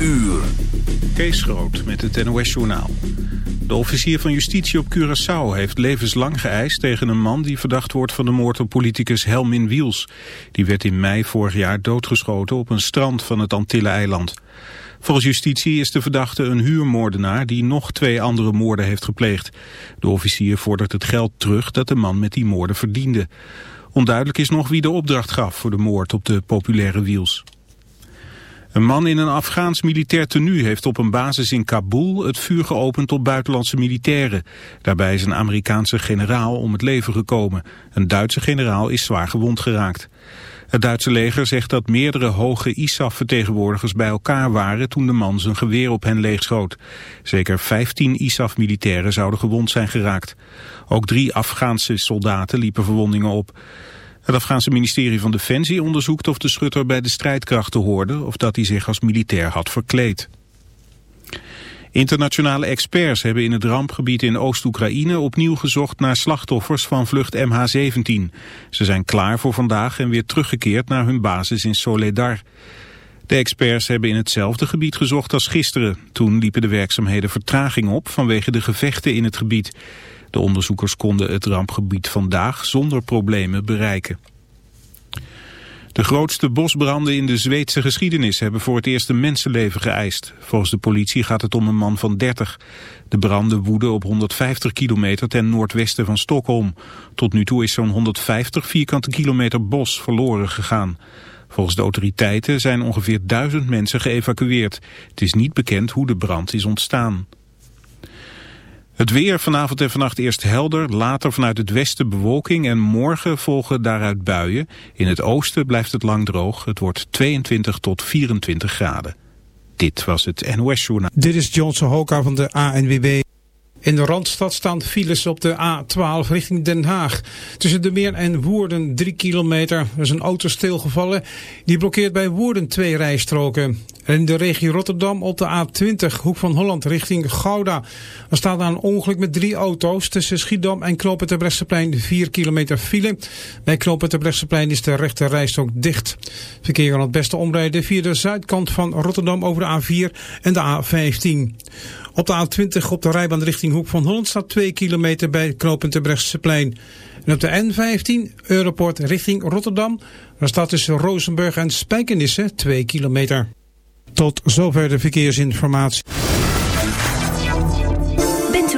uur. Kees Groot met het NOS-journaal. De officier van justitie op Curaçao heeft levenslang geëist tegen een man die verdacht wordt van de moord op politicus Helmin Wiels. Die werd in mei vorig jaar doodgeschoten op een strand van het Antille-eiland. Volgens justitie is de verdachte een huurmoordenaar die nog twee andere moorden heeft gepleegd. De officier vordert het geld terug dat de man met die moorden verdiende. Onduidelijk is nog wie de opdracht gaf voor de moord op de populaire Wiels. Een man in een Afghaans militair tenue heeft op een basis in Kabul het vuur geopend op buitenlandse militairen. Daarbij is een Amerikaanse generaal om het leven gekomen. Een Duitse generaal is zwaar gewond geraakt. Het Duitse leger zegt dat meerdere hoge ISAF-vertegenwoordigers bij elkaar waren toen de man zijn geweer op hen leegschoot. Zeker 15 ISAF-militairen zouden gewond zijn geraakt. Ook drie Afghaanse soldaten liepen verwondingen op. Het Afghaanse ministerie van Defensie onderzoekt of de schutter bij de strijdkrachten hoorde of dat hij zich als militair had verkleed. Internationale experts hebben in het rampgebied in Oost-Oekraïne opnieuw gezocht naar slachtoffers van vlucht MH17. Ze zijn klaar voor vandaag en weer teruggekeerd naar hun basis in Soledar. De experts hebben in hetzelfde gebied gezocht als gisteren. Toen liepen de werkzaamheden vertraging op vanwege de gevechten in het gebied. De onderzoekers konden het rampgebied vandaag zonder problemen bereiken. De grootste bosbranden in de Zweedse geschiedenis hebben voor het eerst een mensenleven geëist. Volgens de politie gaat het om een man van 30. De branden woeden op 150 kilometer ten noordwesten van Stockholm. Tot nu toe is zo'n 150 vierkante kilometer bos verloren gegaan. Volgens de autoriteiten zijn ongeveer duizend mensen geëvacueerd. Het is niet bekend hoe de brand is ontstaan. Het weer vanavond en vannacht eerst helder, later vanuit het westen bewolking en morgen volgen daaruit buien. In het oosten blijft het lang droog. Het wordt 22 tot 24 graden. Dit was het NOS Journaal. Dit is Johnson Hoka van de ANWB. In de Randstad staan files op de A12 richting Den Haag. Tussen de Meer en Woerden 3 kilometer. Er is een auto stilgevallen. Die blokkeert bij Woerden twee rijstroken. En in de regio Rotterdam op de A20 Hoek van Holland richting Gouda. Er staat een ongeluk met drie auto's tussen Schiedam en Knopen ter Bresseplein 4 kilometer file. Bij Knopen is de rechte rijstrook dicht. Verkeer kan het beste omrijden via de zuidkant van Rotterdam over de A4 en de A15. Op de A20 op de rijbaan richting Hoek van Holland staat 2 kilometer bij knooppunt Terbrechtseplein. En op de N15 Europort richting Rotterdam. Daar staat tussen Rozenburg en Spijkenisse 2 kilometer. Tot zover de verkeersinformatie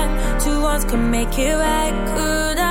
time. Two ones can make it right. Could I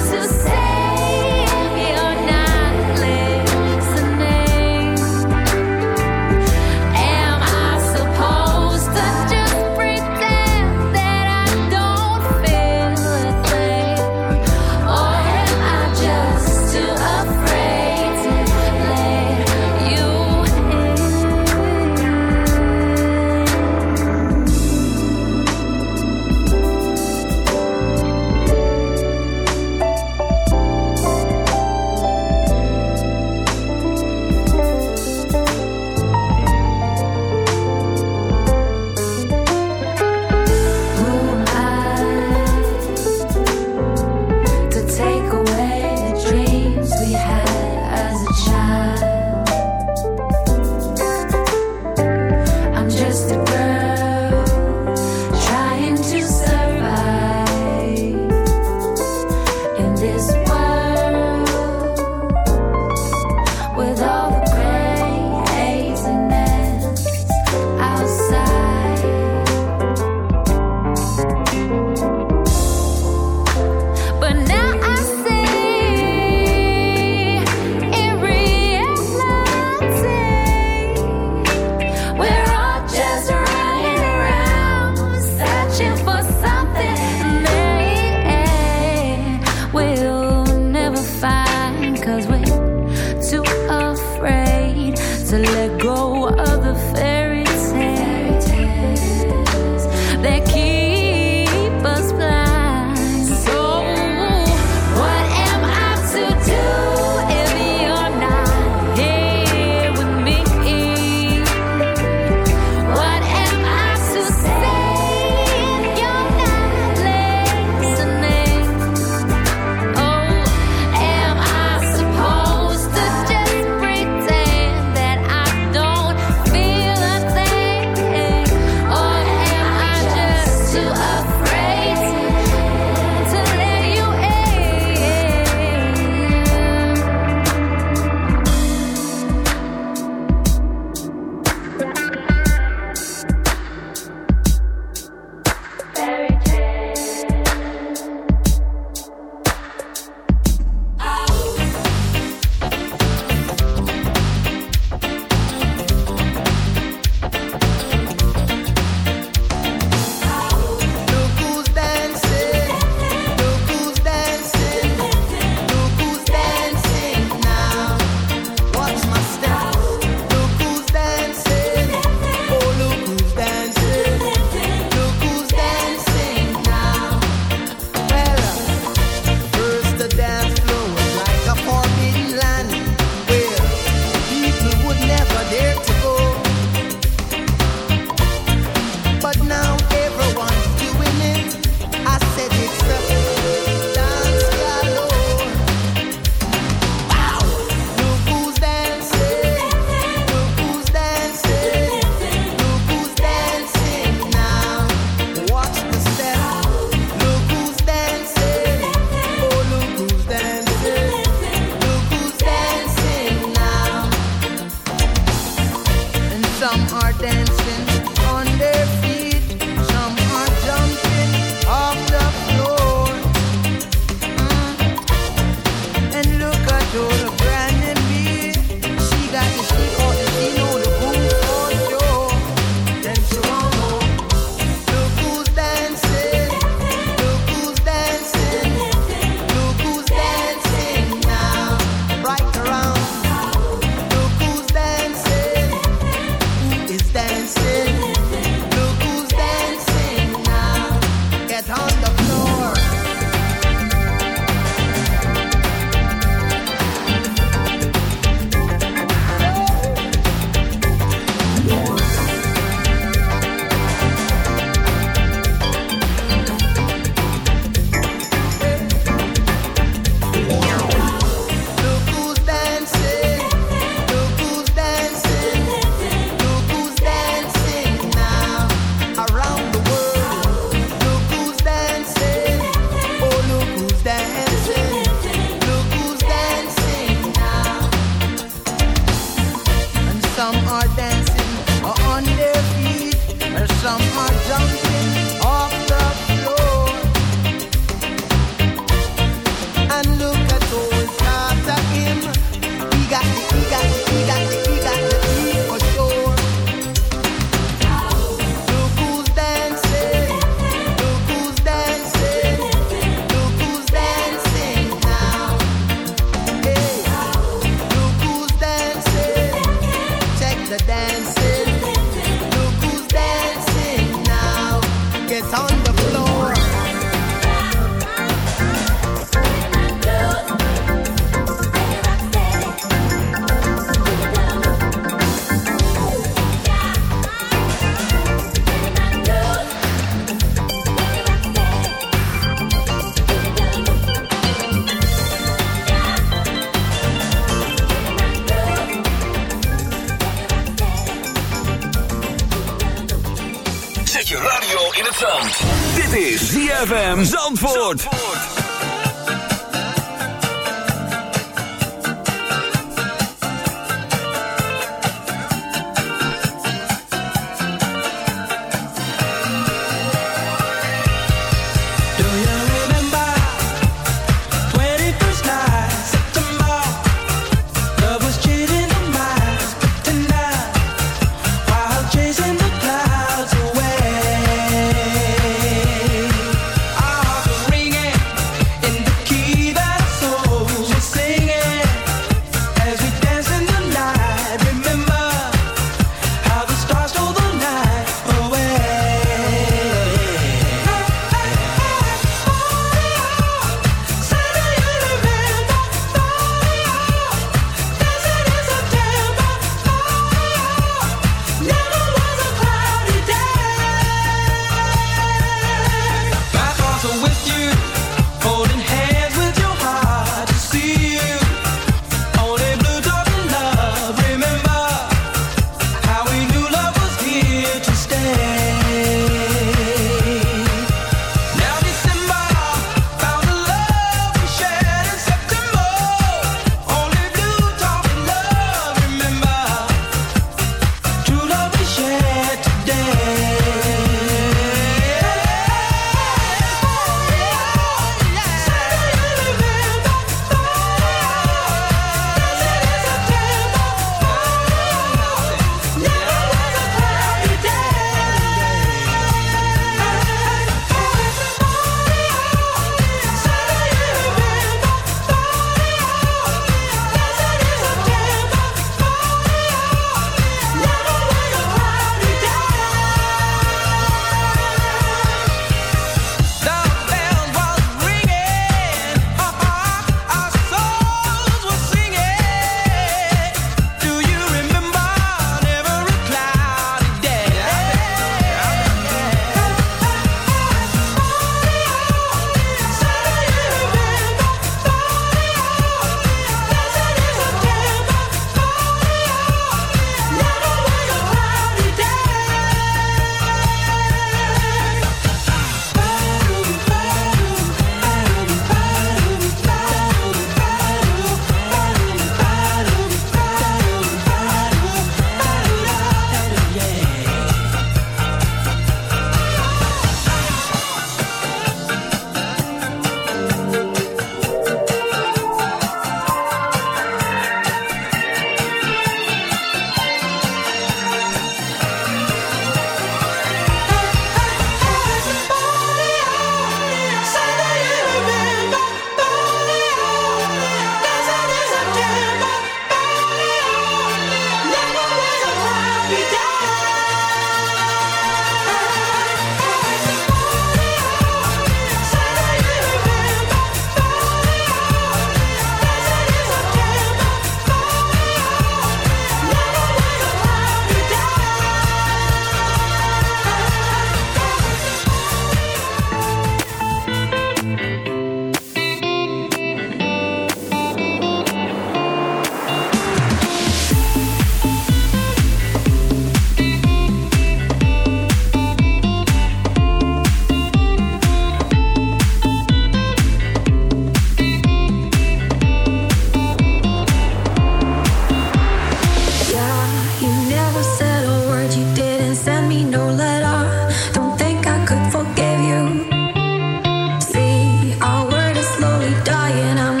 And I'm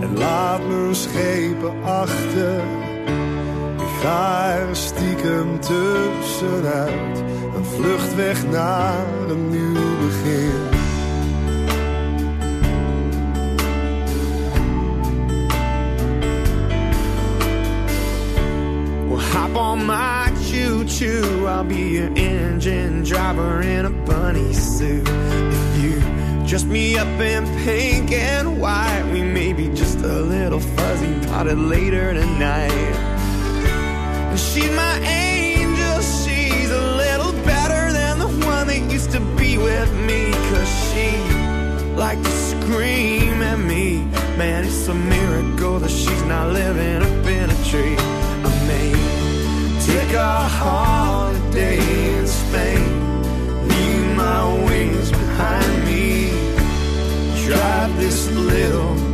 en laat mijn schepen achter. Ik ga er stiekem tussenuit, een vlucht weg naar een nieuw begin. Well, hop on my choo-choo. I'll be your engine driver in a bunny suit. If you dress me up in pink and white, we may be just a little fuzzy potted later tonight. And she's my angel, she's a little better than the one that used to be with me. Cause she liked to scream at me. Man, it's a miracle that she's not living up in a tree. I may take a holiday in Spain, leave my wings behind me, drive this little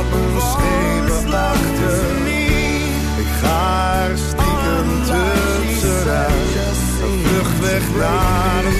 Laat me schepen achter. Ik ga er stiekem tussenuit. Een vlucht weg naar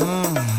Mm.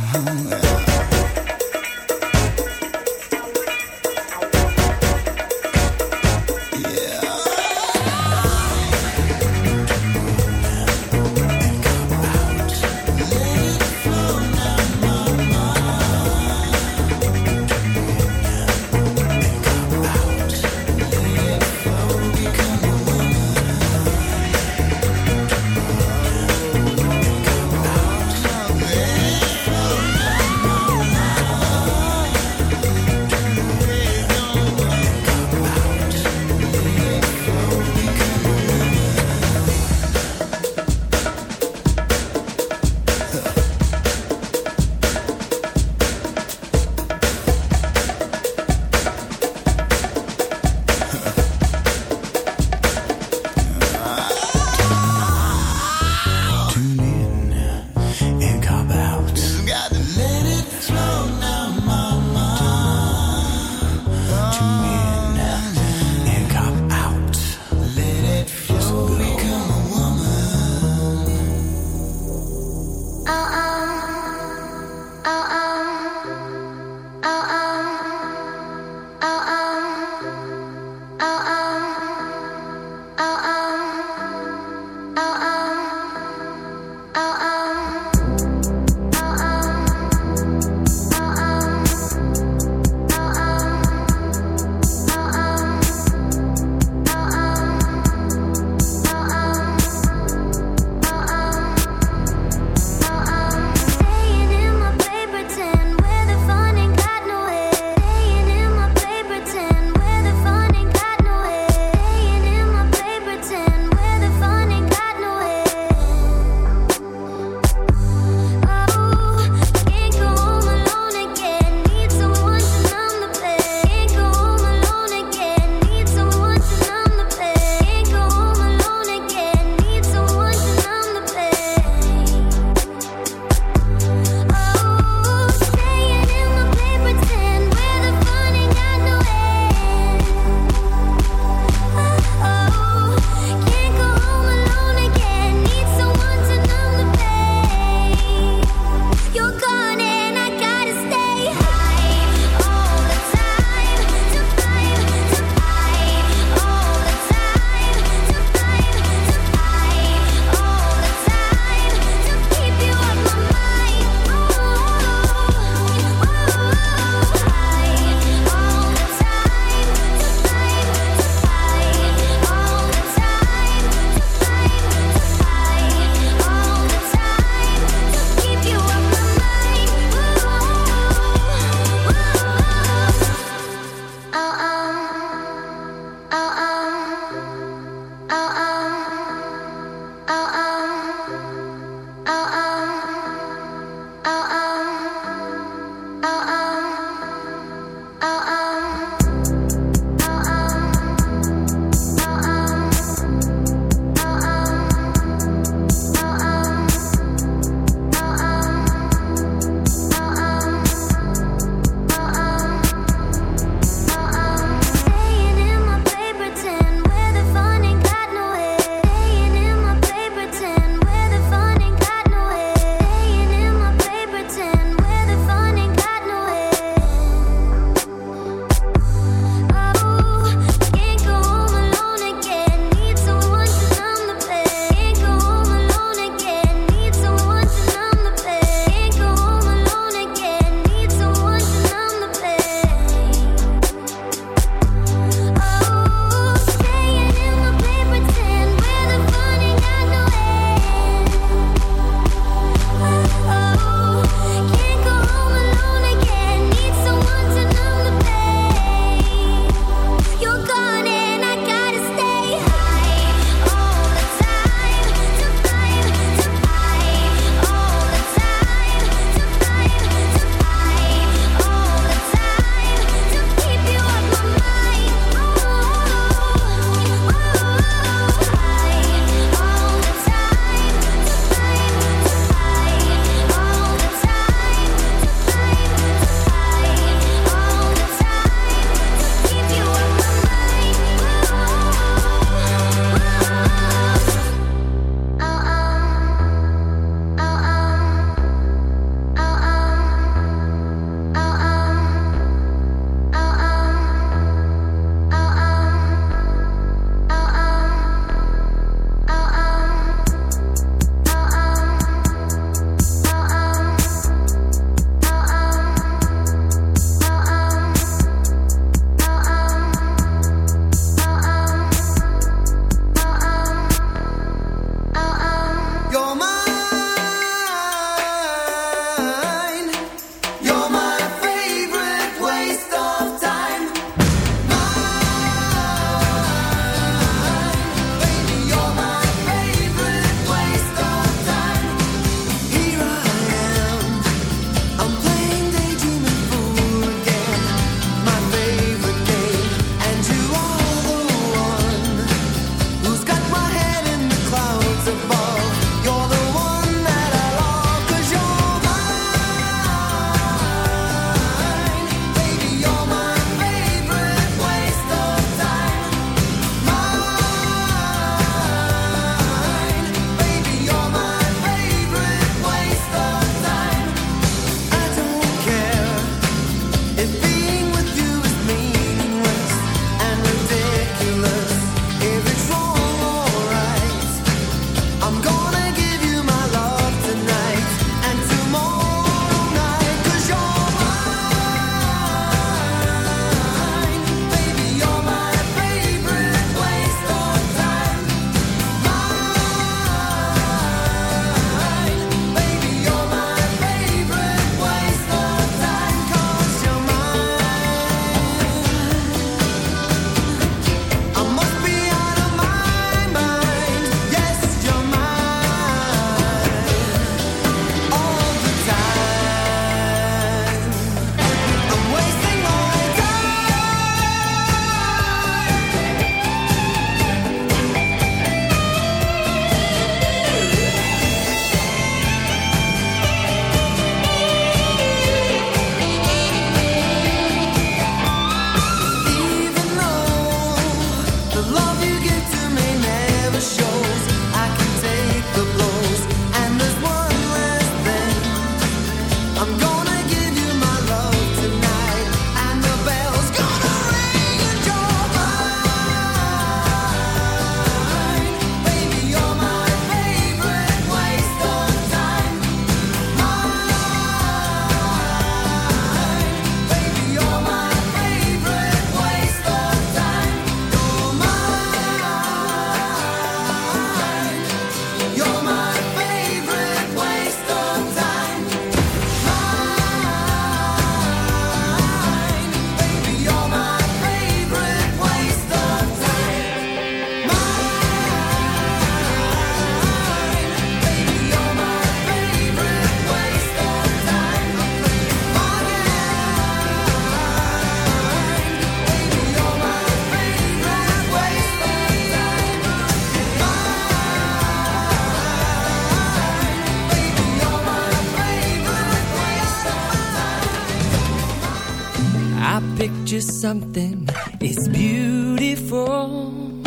Something. It's beautiful.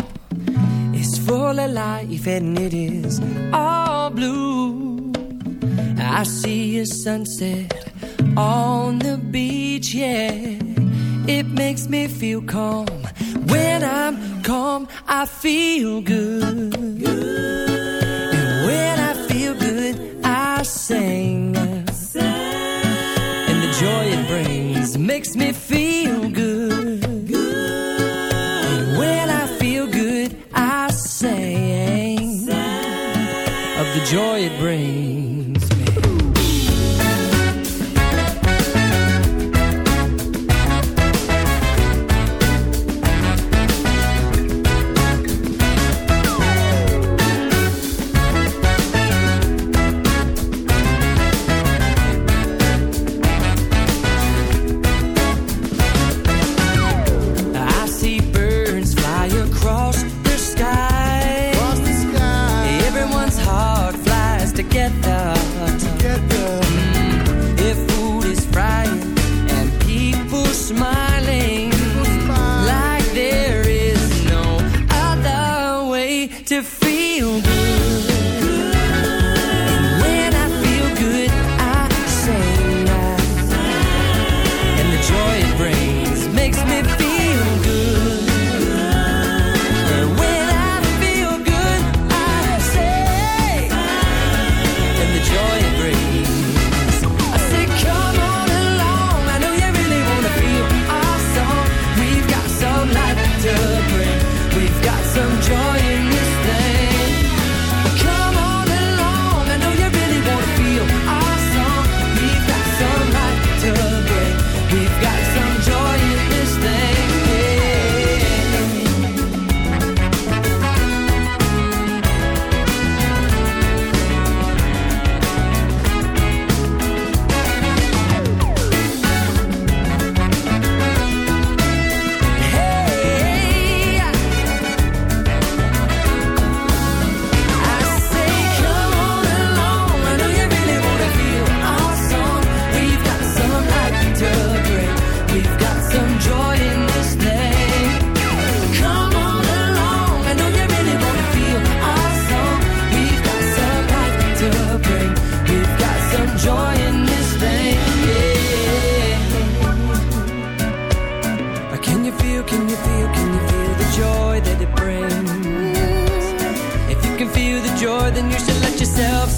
It's full of life and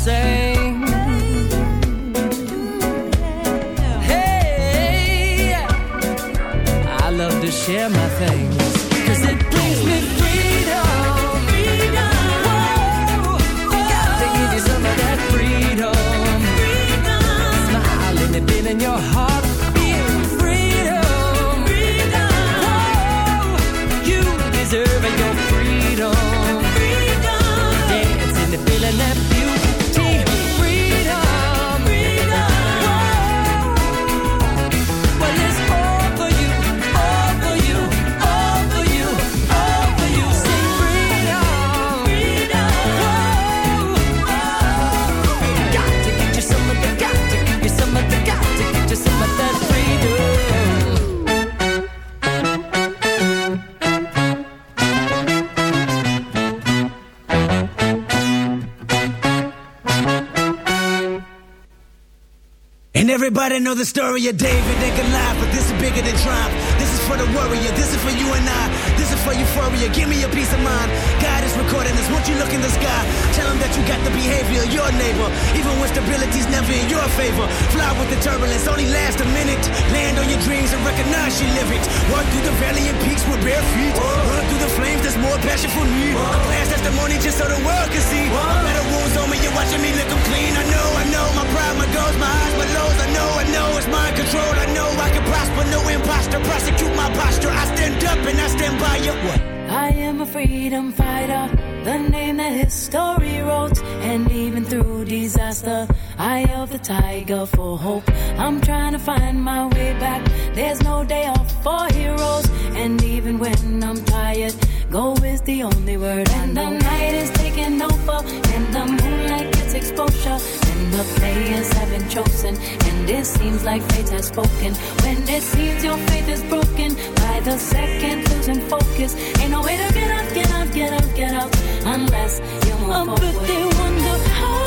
sing. Hey, I love to share my things. Everybody know the story of David and Goliath, but this is bigger than triumph. This is for the warrior, this is for you and I. This is for euphoria, give me a peace of mind. God recording this, won't you look in the sky? Tell him that you got the behavior of your neighbor. Even when stability's never in your favor. Fly with the turbulence, only last a minute. Land on your dreams and recognize you live it. Walk through the valley and peaks with bare feet. Run through the flames, there's more passion for me. A glass testimony just so the world can see. Better wounds on me, you're watching me lick them clean. I know, I know, my pride, my goals, my highs, my lows. I know, I know, it's mind control. I know I can prosper, no imposter. Prosecute my posture. I stand up and I stand by you. What? I am a freedom fighter, the name that history wrote. And even through disaster, I held the tiger for hope. I'm trying to find my way back. There's no day off for heroes. And even when I'm tired, go is the only word. And the night is taking over, and the moonlight gets exposure. And the players have been chosen, and it seems like fate has spoken. When it seems your faith is broken, the a second losing focus. Ain't no way to get up, get up, get up, get up. Unless you're more I wonder how.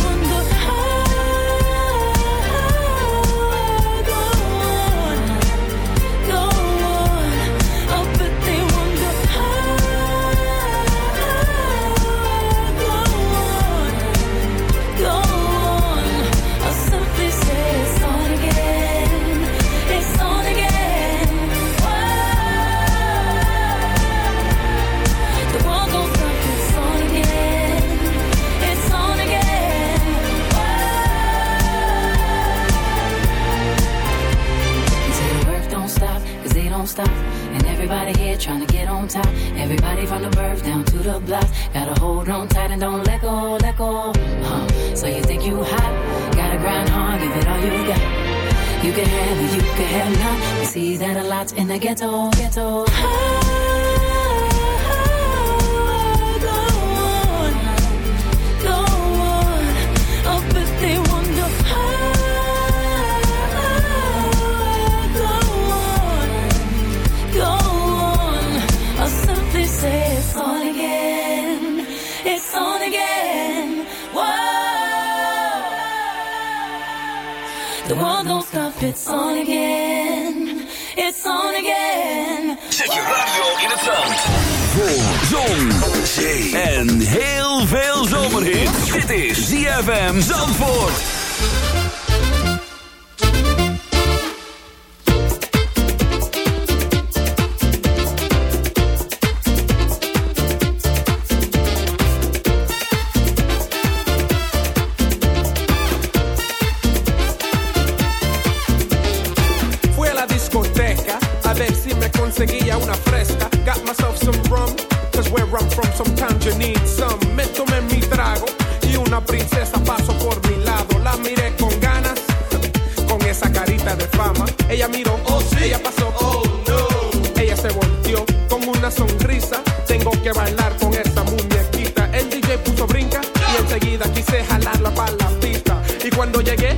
Ella miró, oh sí, ella pasó, oh no. Ella se volteó con una sonrisa. Tengo que bailar con esta muñequita. El DJ puso brinca y enseguida quise jalarla para la pista. Y cuando llegué,